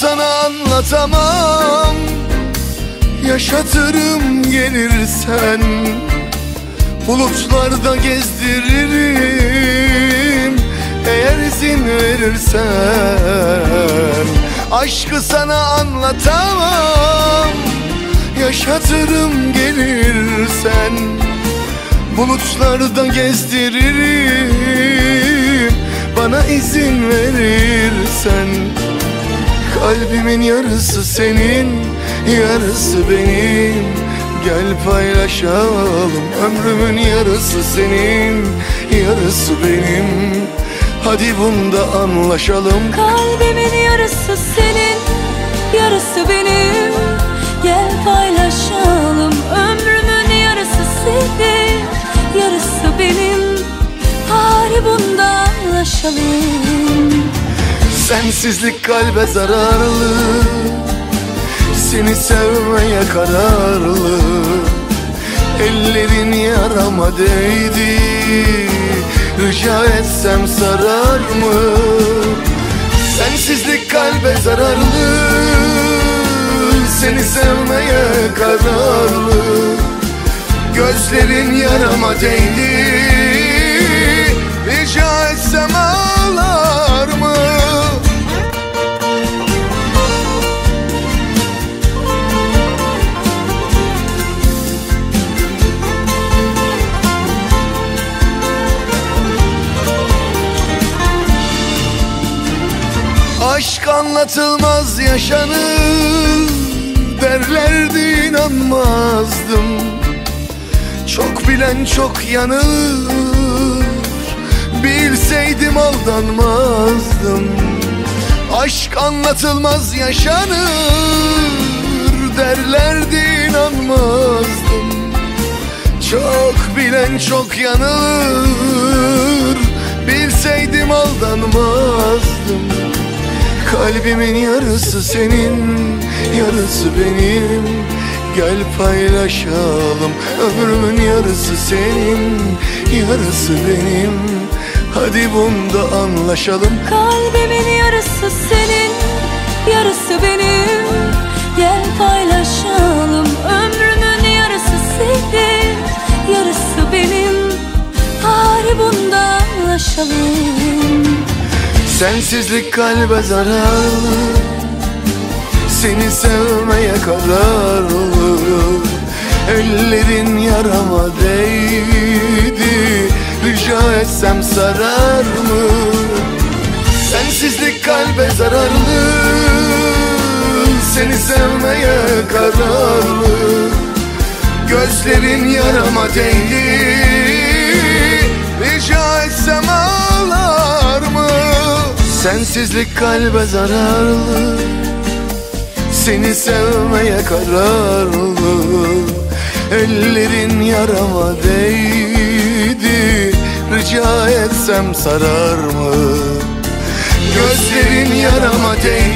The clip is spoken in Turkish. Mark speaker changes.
Speaker 1: Sana anlatamam. Yaşatırım gelirsen Bulutlarda gezdiririm. Eğer izin verirsen Aşkı sana anlatamam. Yaşatırım gelirsen Bulutlarda gezdiririm. Bana izin verirsen Kalbimin yarısı senin Yarısı benim. Gel paylaşalım Ömrümün yarısı senin Yarısı benim. Hadi bunda anlaşalım.
Speaker 2: Kalbimin yarısı senin, yarısı benim. Gel paylaşalım ömrümün yarısı senin Yarısı benim. Hadi bunda anlaşalım
Speaker 1: Sensizlik kalbe zararlı. Seni sevmeye kararlı. Ellerin yarama değdi. Rica etsem sarar mı? Sensizlik kalbe zararlı. Seni sevmeye kararlı. Gözlerin yarama değdi anlatılmaz yaşanır. Derlerdi inanmazdım. Çok bilen çok yanılır Bilseydim aldanmazdım. Aşk anlatılmaz yaşanır. Derlerdi inanmazdım. Çok bilen çok yanılır Bilseydim aldanmazdım Kalbimin yarısı senin, yarısı benim. Gel paylaşalım Ömrümün yarısı senin, yarısı benim. Hadi bunda anlaşalım.
Speaker 2: Kalbimin yarısı senin, yarısı benim
Speaker 1: Sensizlik kalbe zararlı Seni sevmeye kararlı Ellerin yarama değdi. Rica etsem sarar mı? Sensizlik kalbe zararlı Seni sevmeye kararlı Gözlerin yarama değdi. Rica etsem mı? Sensizlik kalbe zararlı. Seni sevmeye kararlı. Ellerin yarama değdi. Rica etsem sarar mı? Gözlerin yarama değdi